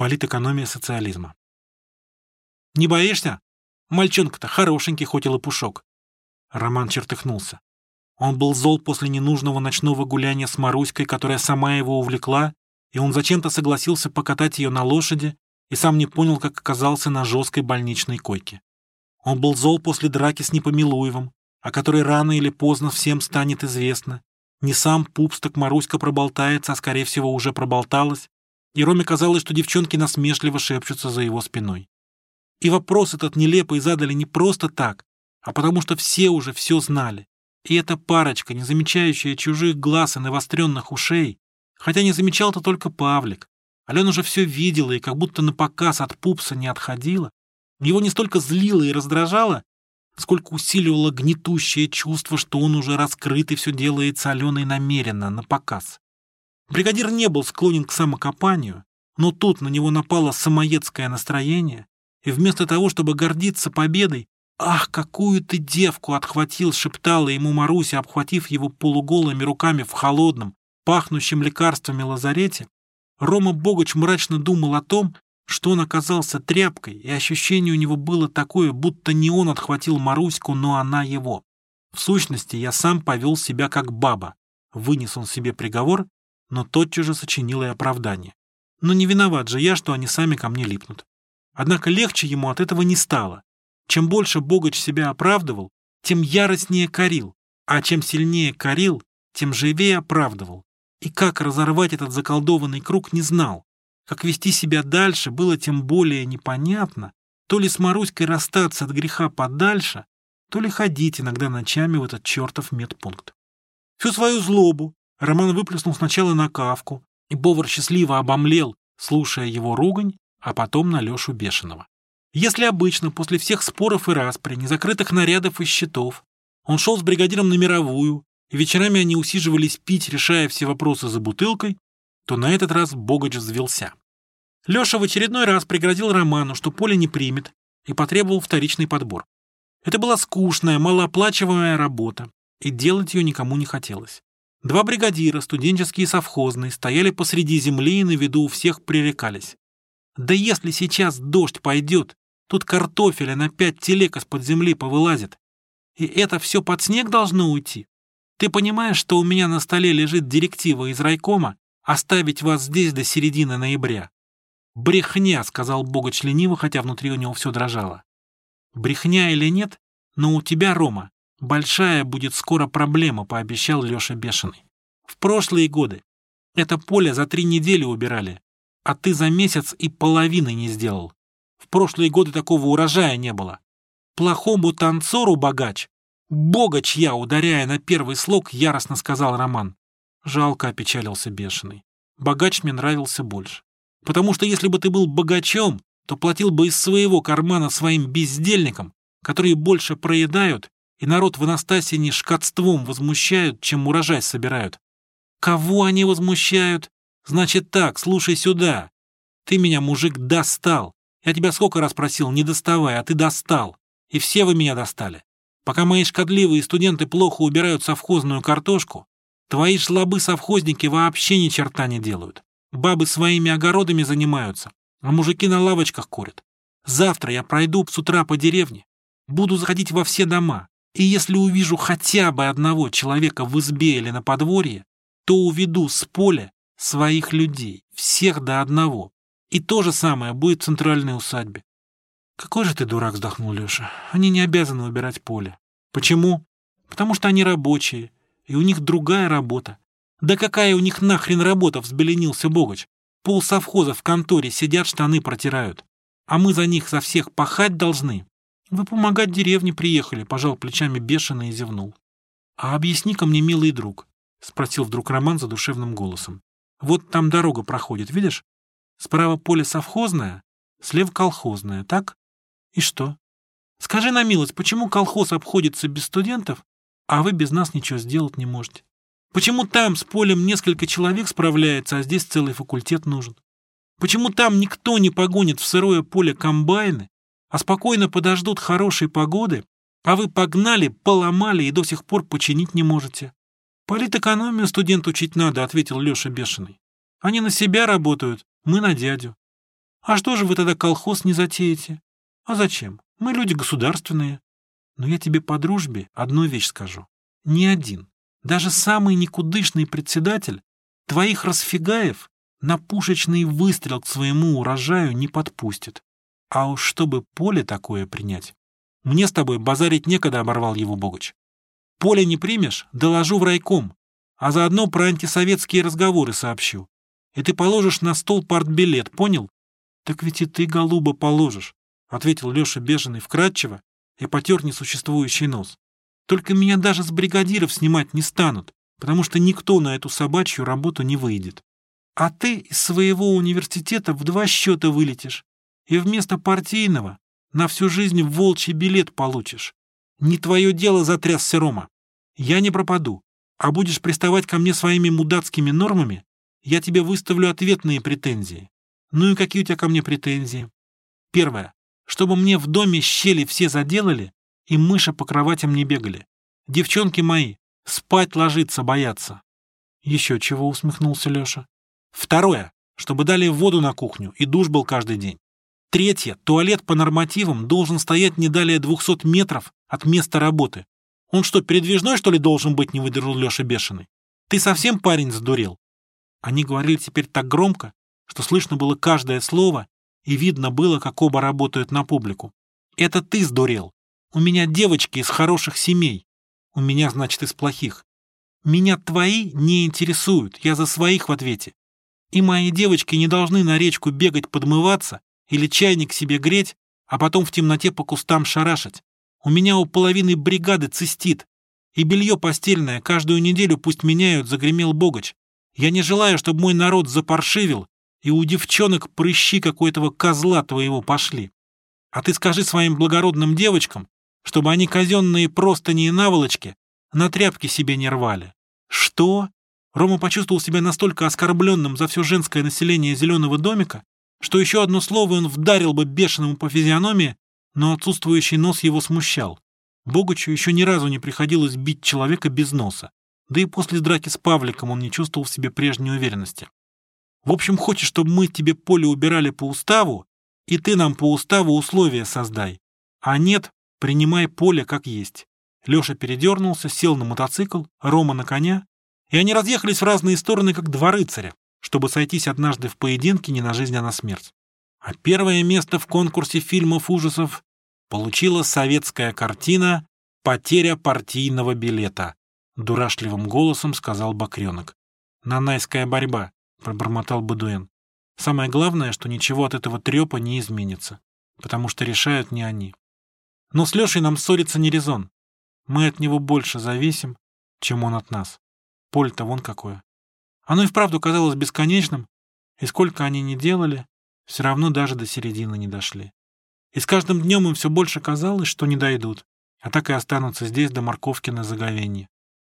Политэкономия социализма. «Не боишься? Мальчонка-то хорошенький, хоть и лопушок». Роман чертыхнулся. Он был зол после ненужного ночного гуляния с Маруськой, которая сама его увлекла, и он зачем-то согласился покатать ее на лошади и сам не понял, как оказался на жесткой больничной койке. Он был зол после драки с Непомилуевым, о которой рано или поздно всем станет известно. Не сам Пупс, так Маруська проболтается, а скорее всего уже проболталась, и Роме казалось, что девчонки насмешливо шепчутся за его спиной. И вопрос этот нелепый задали не просто так, а потому что все уже все знали. И эта парочка, не замечающая чужих глаз и навостренных ушей, хотя не замечал-то только Павлик, Алена уже все видела и как будто на показ от пупса не отходила, его не столько злило и раздражало, сколько усиливало гнетущее чувство, что он уже раскрыт и все делается Аленой намеренно, на показ. Бригадир не был склонен к самокопанию, но тут на него напало самоедское настроение, и вместо того, чтобы гордиться победой, «Ах, какую ты девку отхватил!» — шептала ему Маруся, обхватив его полуголыми руками в холодном, пахнущем лекарствами лазарете, Рома Богач мрачно думал о том, что он оказался тряпкой, и ощущение у него было такое, будто не он отхватил Маруську, но она его. В сущности, я сам повел себя как баба. Вынес он себе приговор, но тотчас же сочинил и оправдание. Но не виноват же я, что они сами ко мне липнут. Однако легче ему от этого не стало. Чем больше Богач себя оправдывал, тем яростнее корил, а чем сильнее корил, тем живее оправдывал. И как разорвать этот заколдованный круг не знал. Как вести себя дальше было тем более непонятно. То ли с Маруськой расстаться от греха подальше, то ли ходить иногда ночами в этот чертов медпункт. Всю свою злобу Роман выплеснул сначала на Кавку, и Бовар счастливо обомлел, слушая его ругань, а потом на Лешу Бешеного. Если обычно после всех споров и распри, незакрытых нарядов и счетов, он шел с бригадиром на мировую, и вечерами они усиживались пить, решая все вопросы за бутылкой, то на этот раз Богач взвелся. Леша в очередной раз пригрозил Роману, что поле не примет, и потребовал вторичный подбор. Это была скучная, малооплачиваемая работа, и делать ее никому не хотелось. Два бригадира, студенческие и совхозные, стояли посреди земли и на виду у всех пререкались. Да если сейчас дождь пойдет, тут картофеля на пять телег из-под земли повылазит. И это все под снег должно уйти. Ты понимаешь, что у меня на столе лежит директива из райкома оставить вас здесь до середины ноября? Брехня, сказал Богач лениво, хотя внутри у него все дрожало. Брехня или нет, но у тебя, Рома, большая будет скоро проблема, пообещал Леша Бешеный. В прошлые годы это поле за три недели убирали, а ты за месяц и половины не сделал. В прошлые годы такого урожая не было. Плохому танцору богач «Бога чья!» — ударяя на первый слог, яростно сказал Роман. Жалко опечалился бешеный. Богач мне нравился больше. Потому что если бы ты был богачом, то платил бы из своего кармана своим бездельникам, которые больше проедают, и народ в Анастасии шкатством возмущают, чем урожай собирают. Кого они возмущают? Значит так, слушай сюда. Ты меня, мужик, достал. Я тебя сколько раз просил, не доставай, а ты достал. И все вы меня достали. Пока мои шкодливые студенты плохо убирают совхозную картошку, твои жлобы-совхозники вообще ни черта не делают. Бабы своими огородами занимаются, а мужики на лавочках курят. Завтра я пройду с утра по деревне, буду заходить во все дома, и если увижу хотя бы одного человека в избе или на подворье, то уведу с поля своих людей, всех до одного. И то же самое будет в центральной усадьбе. «Какой же ты дурак!» — вздохнул Леша. «Они не обязаны убирать поле». «Почему?» «Потому что они рабочие, и у них другая работа». «Да какая у них нахрен работа?» — взбеленился Богач. «Пол совхоза в конторе сидят, штаны протирают. А мы за них за всех пахать должны». «Вы помогать деревне приехали», — пожал плечами бешено и зевнул. «А объясни-ка мне, милый друг», — спросил вдруг Роман задушевным голосом. «Вот там дорога проходит, видишь? Справа поле совхозное, слева колхозное, так? И что? Скажи на милость, почему колхоз обходится без студентов, а вы без нас ничего сделать не можете? Почему там с полем несколько человек справляется, а здесь целый факультет нужен? Почему там никто не погонит в сырое поле комбайны, а спокойно подождут хорошей погоды, а вы погнали, поломали и до сих пор починить не можете? Политэкономию студент учить надо, ответил Леша Бешеный. Они на себя работают, мы на дядю. А что же вы тогда колхоз не затеете? А зачем? Мы люди государственные. Но я тебе по дружбе одну вещь скажу. Ни один, даже самый никудышный председатель твоих расфигаев на пушечный выстрел к своему урожаю не подпустит. А уж чтобы поле такое принять. Мне с тобой базарить некогда, оборвал его Богоч. Поле не примешь, доложу в райком, а заодно про антисоветские разговоры сообщу. И ты положишь на стол партбилет, понял? Так ведь и ты, голуба, положишь, ответил Леша беженый вкратчиво и потер несуществующий нос. Только меня даже с бригадиров снимать не станут, потому что никто на эту собачью работу не выйдет. А ты из своего университета в два счета вылетишь и вместо партийного на всю жизнь волчий билет получишь. Не твое дело затрясся Рома. Я не пропаду, а будешь приставать ко мне своими мудацкими нормами, я тебе выставлю ответные претензии. Ну и какие у тебя ко мне претензии? Первое. Чтобы мне в доме щели все заделали, и мыши по кроватям не бегали. Девчонки мои, спать ложиться боятся. Еще чего усмехнулся Леша. Второе, чтобы дали воду на кухню, и душ был каждый день. Третье, туалет по нормативам должен стоять не далее 200 метров от места работы. Он что, передвижной, что ли, должен быть, не выдержал Леша бешеный? Ты совсем парень сдурел? Они говорили теперь так громко, что слышно было каждое слово, и видно было, как оба работают на публику. Это ты сдурел. У меня девочки из хороших семей. У меня, значит, из плохих. Меня твои не интересуют, я за своих в ответе. И мои девочки не должны на речку бегать подмываться или чайник себе греть, а потом в темноте по кустам шарашить. У меня у половины бригады цистит. И белье постельное каждую неделю пусть меняют, загремел Богач. Я не желаю, чтобы мой народ запаршивил, и у девчонок прыщи какой-то козла твоего пошли. А ты скажи своим благородным девочкам, чтобы они казенные простыни и наволочки на тряпки себе не рвали. Что? Рома почувствовал себя настолько оскорбленным за все женское население зеленого домика, что еще одно слово он вдарил бы бешеному по физиономии, но отсутствующий нос его смущал. Богучу еще ни разу не приходилось бить человека без носа, да и после драки с Павликом он не чувствовал в себе прежней уверенности. В общем, хочешь, чтобы мы тебе поле убирали по уставу, и ты нам по уставу условия создай. А нет, принимай поле как есть. Леша передернулся, сел на мотоцикл, Рома на коня, и они разъехались в разные стороны, как два рыцаря, чтобы сойтись однажды в поединке не на жизнь, а на смерть. А первое место в конкурсе фильмов ужасов получила советская картина «Потеря партийного билета», дурашливым голосом сказал Бакренок. «Нанайская борьба», — пробормотал Бадуэн. «Самое главное, что ничего от этого трепа не изменится, потому что решают не они. Но с Лешей нам ссориться не резон. Мы от него больше зависим, чем он от нас. Поле-то вон какое. Оно и вправду казалось бесконечным, и сколько они ни делали, все равно даже до середины не дошли. И с каждым днем им все больше казалось, что не дойдут, а так и останутся здесь до морковки на заговенье.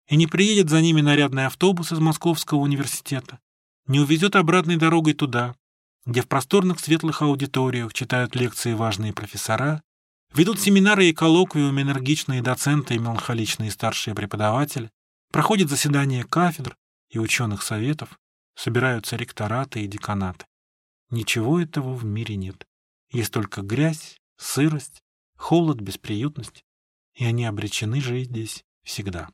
И не приедет за ними нарядный автобус из Московского университета, не увезет обратной дорогой туда, где в просторных светлых аудиториях читают лекции важные профессора, Ведут семинары и коллоквиумы энергичные доценты и меланхоличные старшие преподаватели, проходят заседания кафедр и ученых советов, собираются ректораты и деканаты. Ничего этого в мире нет. Есть только грязь, сырость, холод, бесприютность, и они обречены жить здесь всегда.